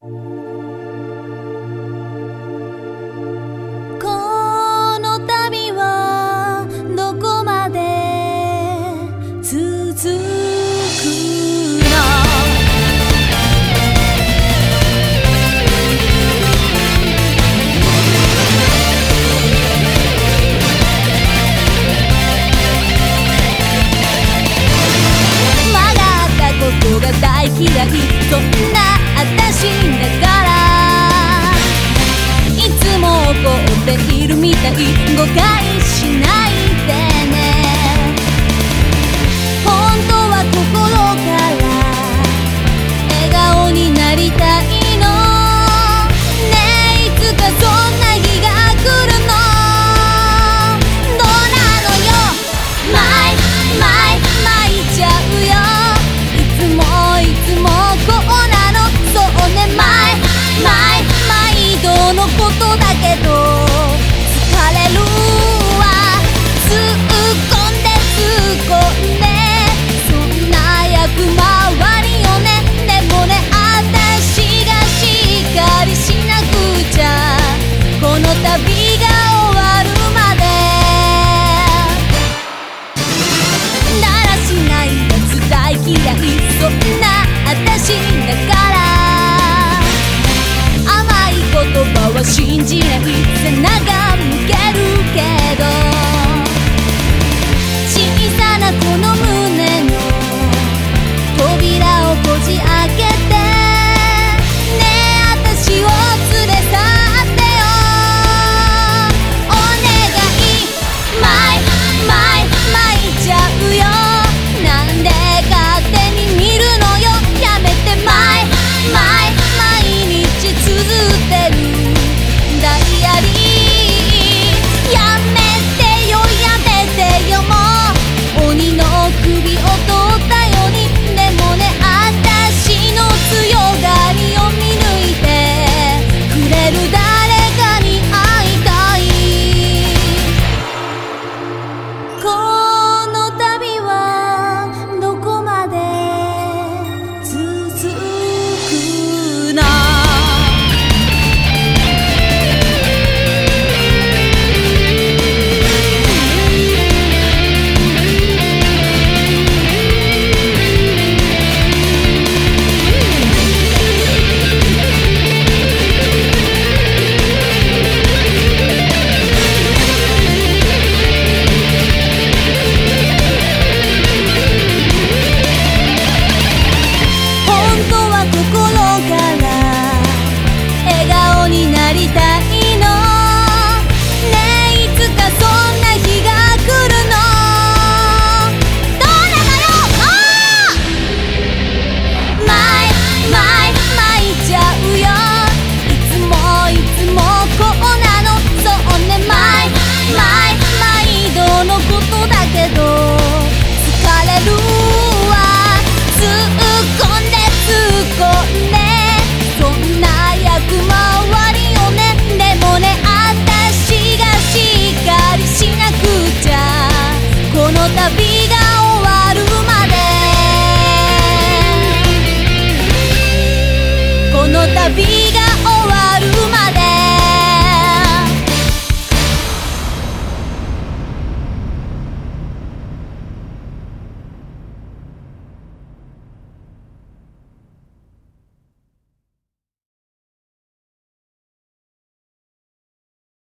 こ誤解 つ大嫌い